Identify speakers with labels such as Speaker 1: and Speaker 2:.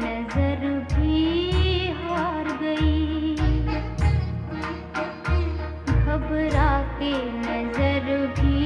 Speaker 1: नज़र भी हार गई। घबरा के नज़र भी